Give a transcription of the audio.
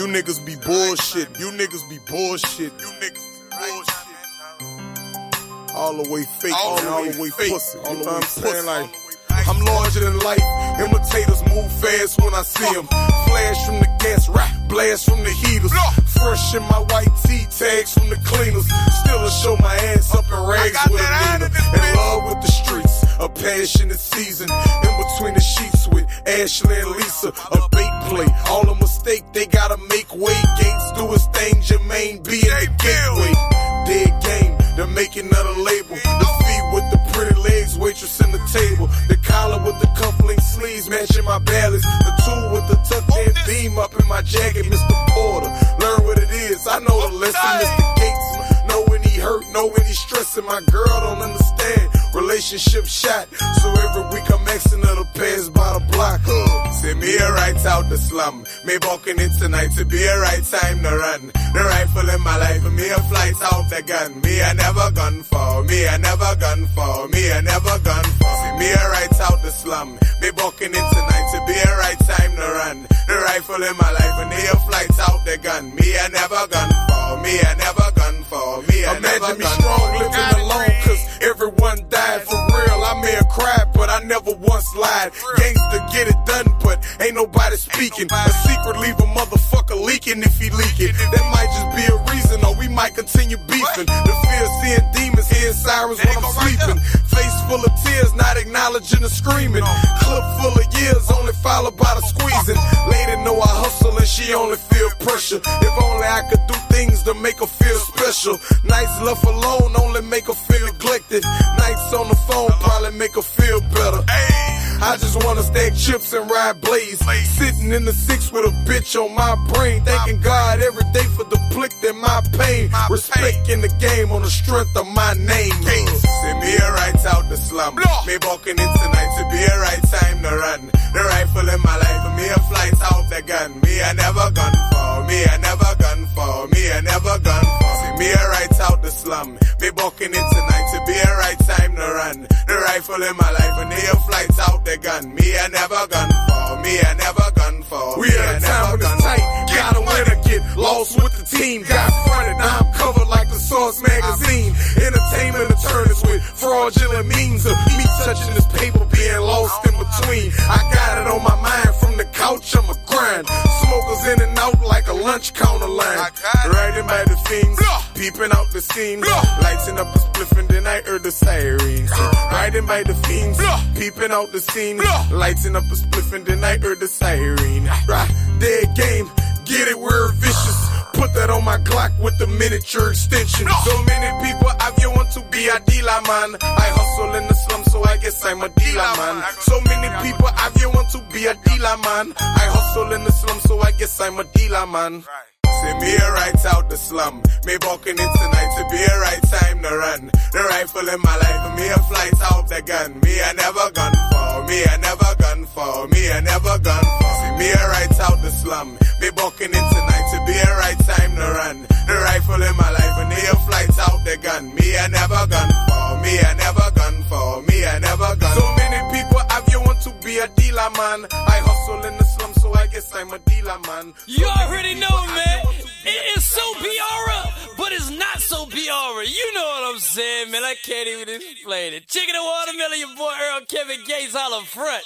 You niggas be bullshit. You niggas be bullshit. You niggas be bullshit. All the way fake, all, all the way fake. Pussy, you know what I'm saying? Like, I'm larger than life. Imitators move fast when I see them. Flash from the gas, rap, blast from the heaters. Fresh in my white tee tags from the cleaners. Still to show my ass up in rags with a needle. In love with the streets, a passionate season. In between the sheets with Ashley and Lisa, a bait play. All a table. The collar with the cufflink sleeves matching my balance. The tool with the tucked in beam up in my jacket, Mr. Porter. Learn what it is, I know the lesson, Mr. Gates. Know when he hurt, know when he stressing. My girl don't understand. Relationship shot, so every week I'm Xing her to pass by the block. Send me a right out the slum. Me walking in tonight to be a right time to run. The rifle in my life, and me a flight out the gun. Me I never gun for, me I never gun for, me I never gun for. See me a right out the slum. Me walking in tonight to be a right time to run. The rifle in my life, and me a flight out the gun. Me I never gun for, me I never gun for, me I Imagine never me strong living alone, cause lied. Gangster get it done, but ain't nobody speaking. A secret leave a motherfucker leaking if he leaking. That might just be a reason, or we might continue beefing. The fear of seeing demons, hearing sirens when I'm sleeping. Face full of tears, not acknowledging the screaming. Clip full of years, only followed by the squeezing. Lady know I hustle and she only feel pressure. If only I could do things to make her feel special. Nights left alone only make her feel neglected. Nights on the phone probably make her feel better. I just wanna stack chips and ride blaze. Sitting in the six with a bitch on my brain. Thanking God every day for deplecting my pain. Respecting the game on the strength of my name. Send me a right out the slum. Me walking in tonight to be a right time to run. The rifle in my life, and me a flight out the gun. Me I never gun for, me I never gun for, me I never gun for. See me a right out the slum. Me walking in tonight to be a right time to run. The rifle in my life, and me a the gun. Me I never gun for, me I never gun for. We at a time when it's tight. Gotta win get lost with the team. Got fronted, now I'm covered like the Source magazine. Entertainment attorneys with fraudulent means of me touching this paper, being lost in between. I got it on my mind from the couch, I'm a grind. Smokers in and out like a lunch counter line. Riding by the fiends, peeping out the scenes. Lighting up a spliff and then I heard the sirens. Riding by the fiends, peeping out the scenes. Lighting up a spliff and then I heard the siren. Right, dead game, get it, we're vicious. Put that on my Glock with the miniature extension. So many people have you want to be a dealer man. I hustle in the slum, so I guess I'm a dealer man. So many people have you want to be a dealer man. I hustle in the slum, so I guess I'm a dealer man. Send me a right out the slum. Me walking in tonight to be a right time to run. The rifle in my life, me a flight out the gun. Me I never gun for, me I never gun for, me I never gun for. See me a right out the slum. Me walking in tonight to be a right time to run. The rifle in my life, me a flight out the gun. Me I never gun for, me I never gun for, me I never gun So many people have you want to be a dealer man. I'm a dealer man. You already know, man. It is so Biara, but it's not so Biara. You know what I'm saying, man. I can't even explain it. Chicken and watermelon, your boy Earl Kevin Gates, holla front.